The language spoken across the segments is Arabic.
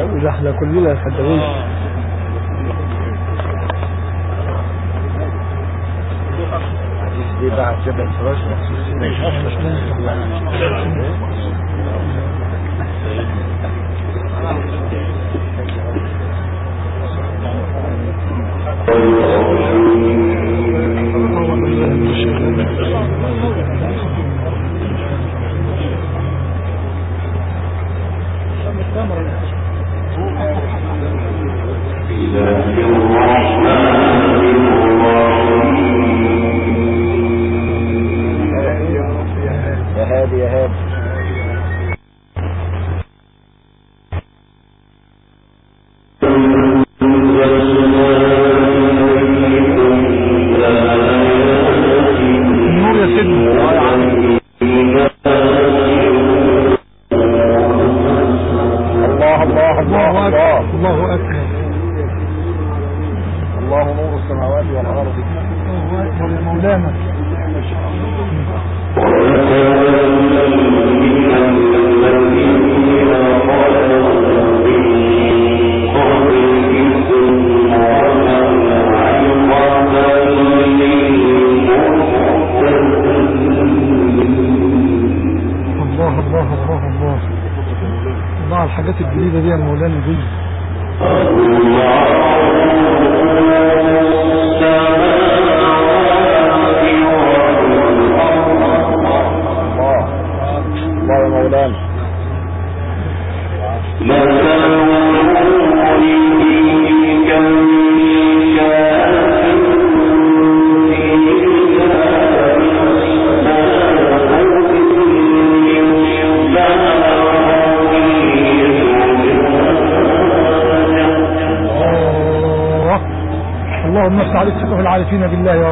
إحنا كلنا خدامين دي بعد جبل فراش Thank you. يا هادي يا هادي. مشركين بالله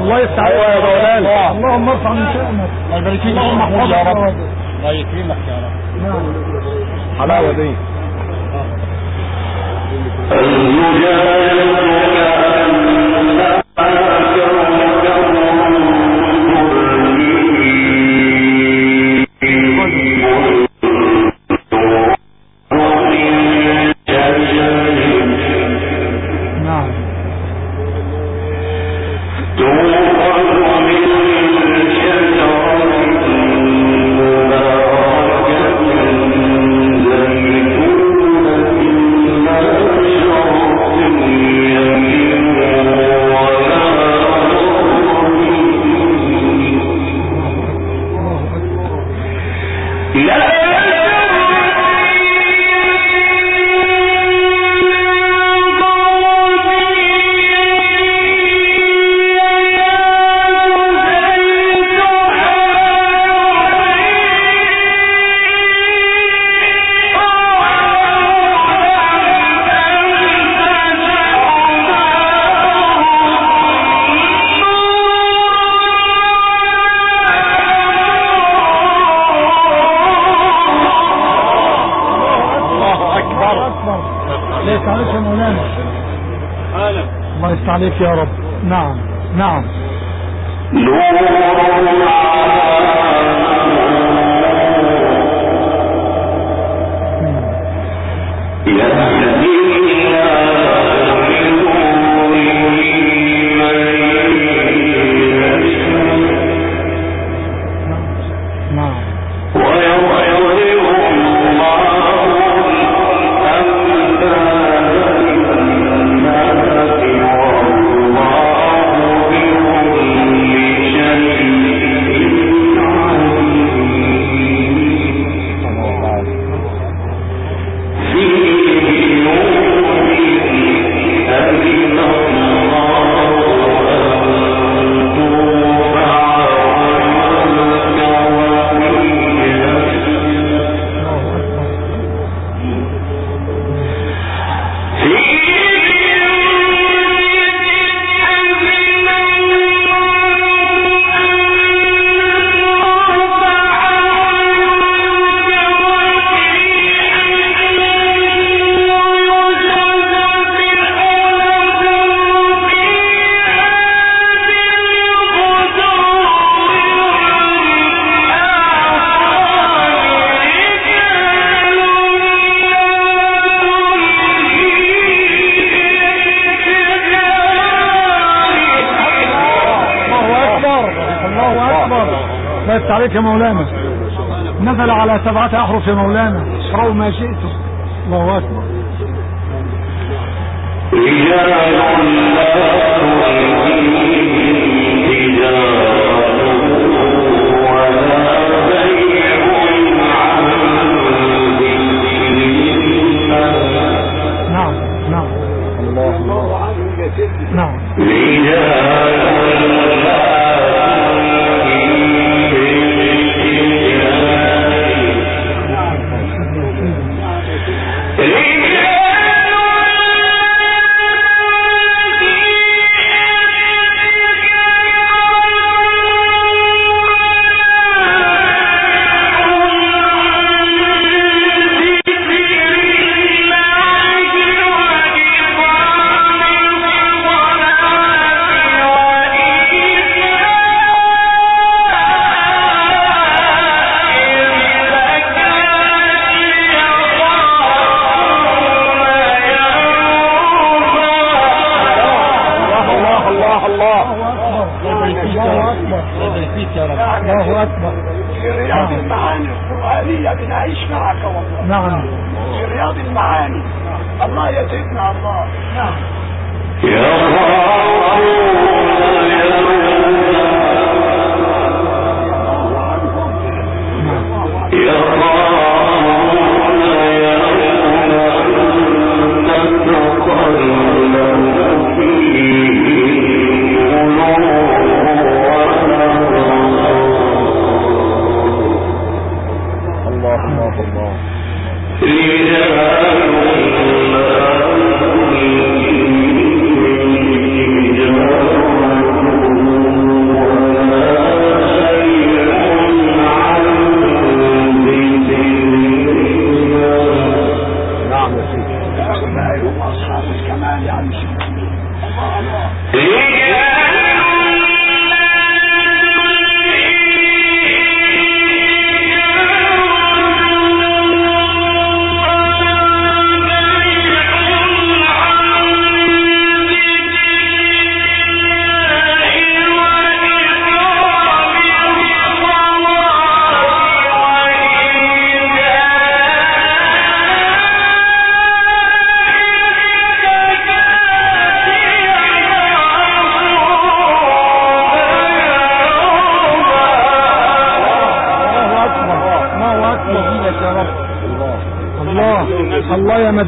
الله يستعان يا مولانا اللهم ارفع من شأنك. البركين اللهم احفظك. يا رب. الله يكرمك يا رب. نعم. حلاوة دي. المجاهد حالا الله يستعليك يا رب. نعم نعم. نعم يستعليك يا مولانا. نزل على سبعة أحرف يا مولانا. اقرأوا ما شئتم. الله أكبر. نعم نعم. الله يا سيدي نعم. الله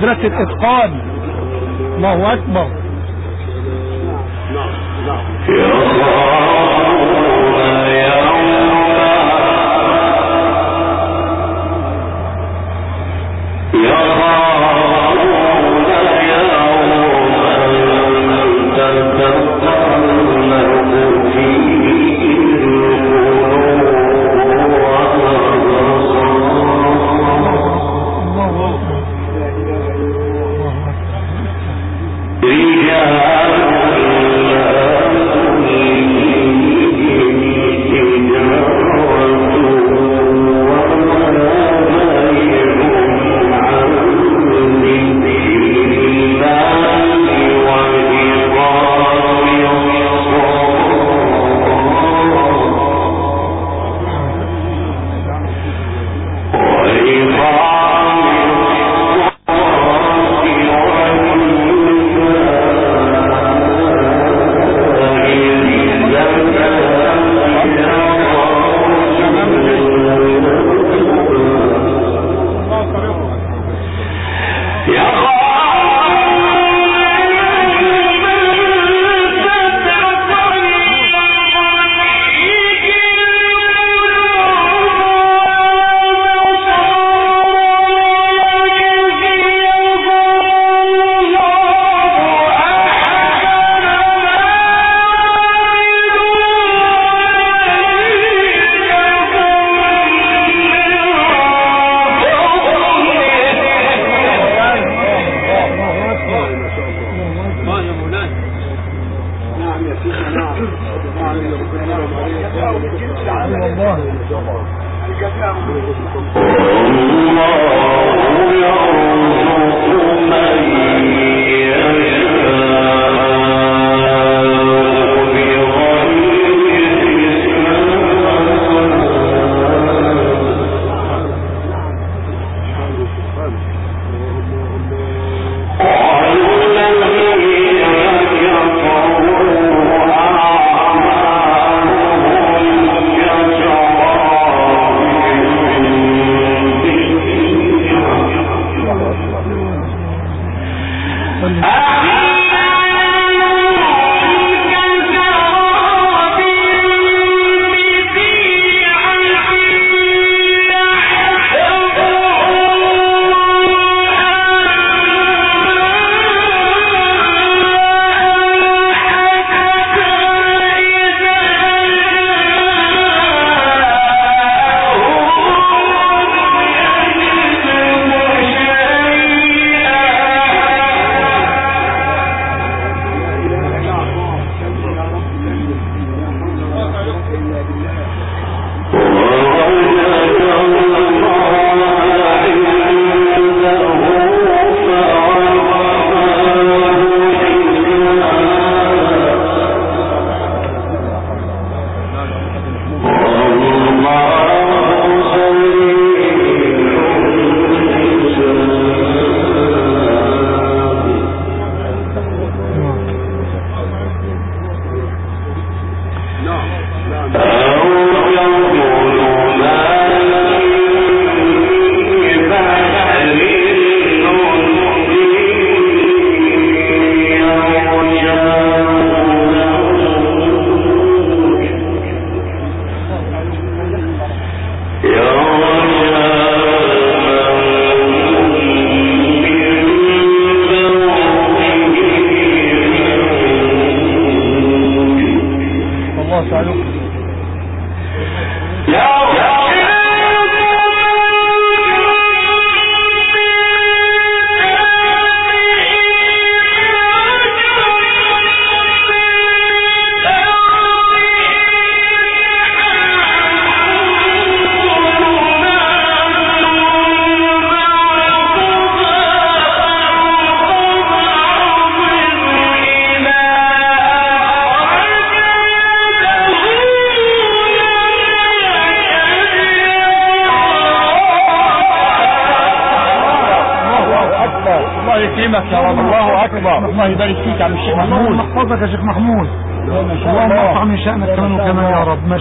مدرسة إتقان الله أكبر.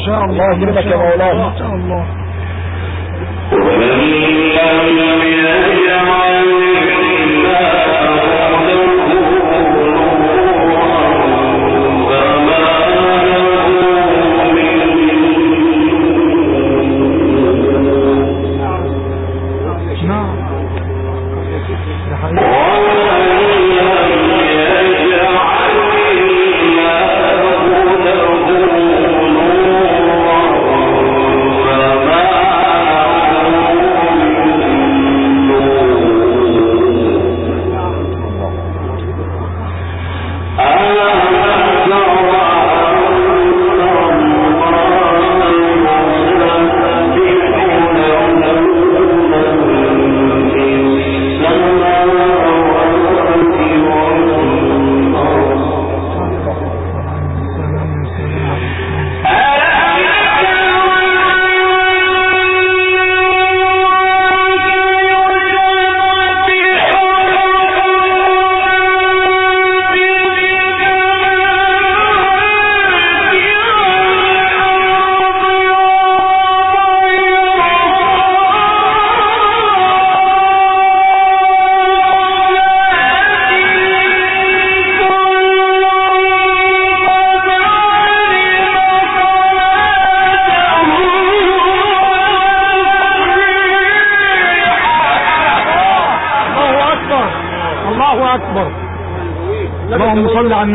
شاء الله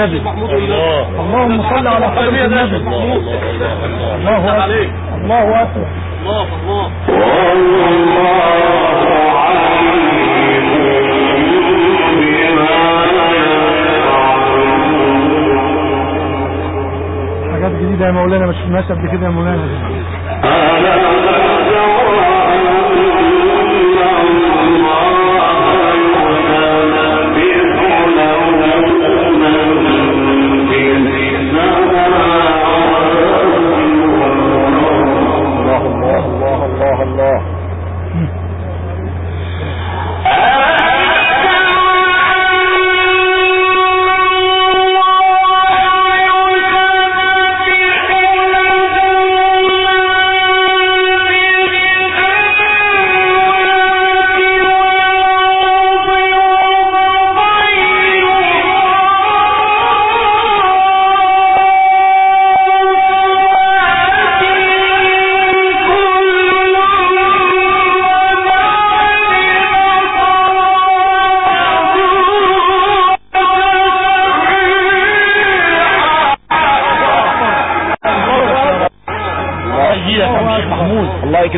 النبي. اللهم صل على خاتم النبي. الله. الله. أكبر. الله الله الله. حاجات جديدة يا مولانا مش شفناهاش قبل كده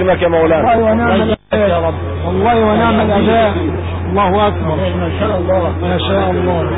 نعمك يا مولانا. الله ونعم الاداء الله ونعم الأداء الله أكبر. ما شاء الله. ما شاء الله.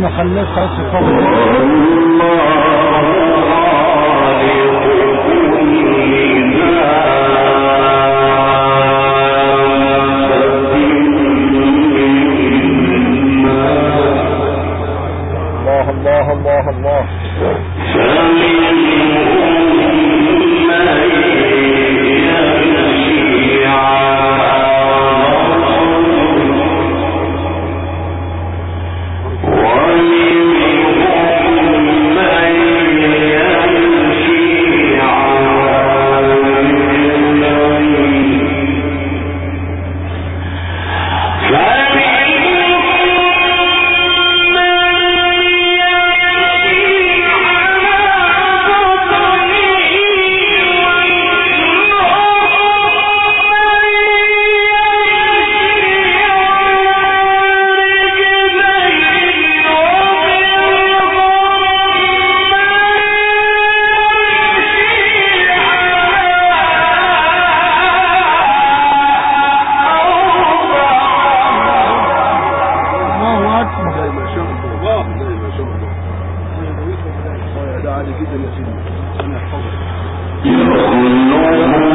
سيدنا خلاف خلاص الفضل الله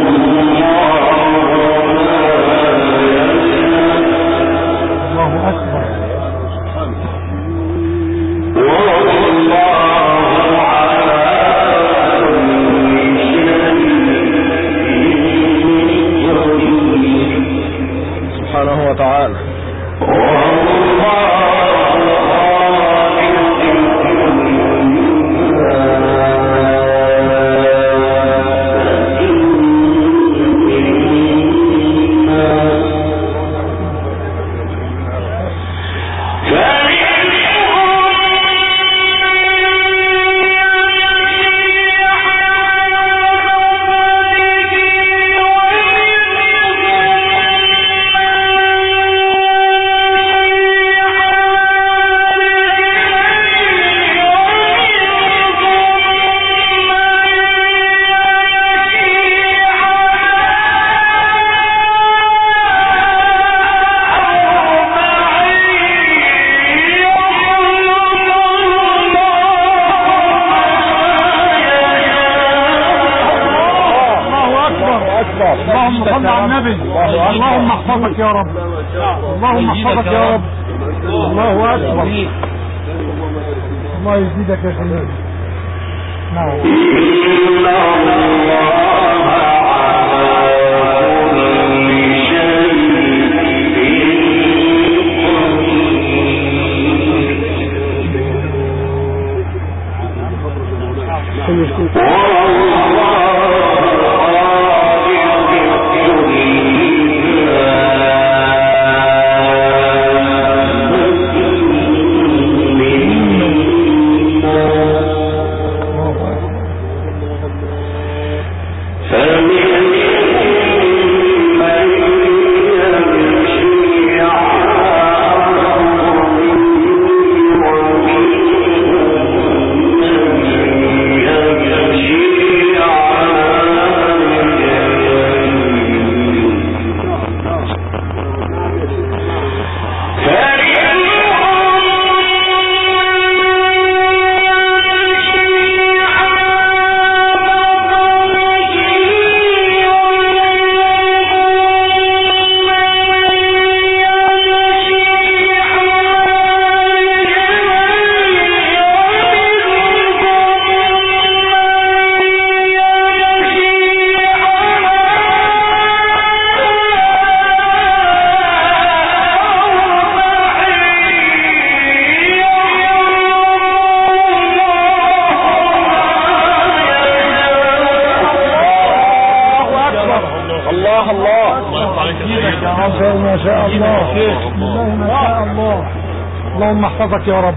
احفظك يا رب.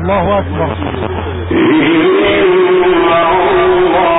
الله أكبر. نعم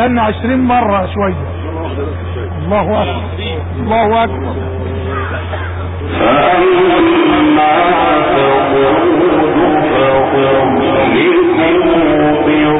قلتلنا عشرين مرة شوية. الله أكبر. الله أكبر. فأما تقود فأهلكوا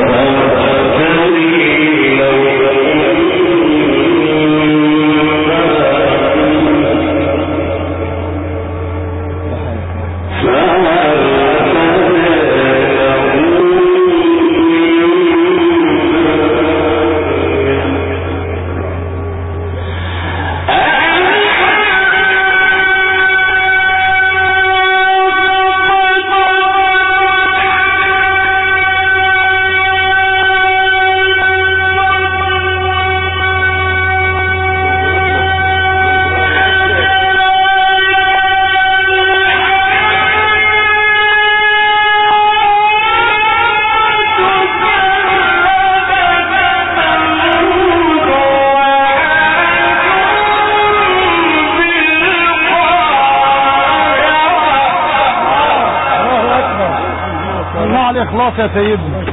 الاخلاص يا سيدنا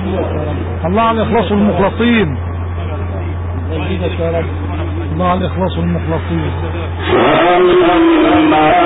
الله على الإخلاص والمخلصين الله على الاخلاص والمخلصين نعم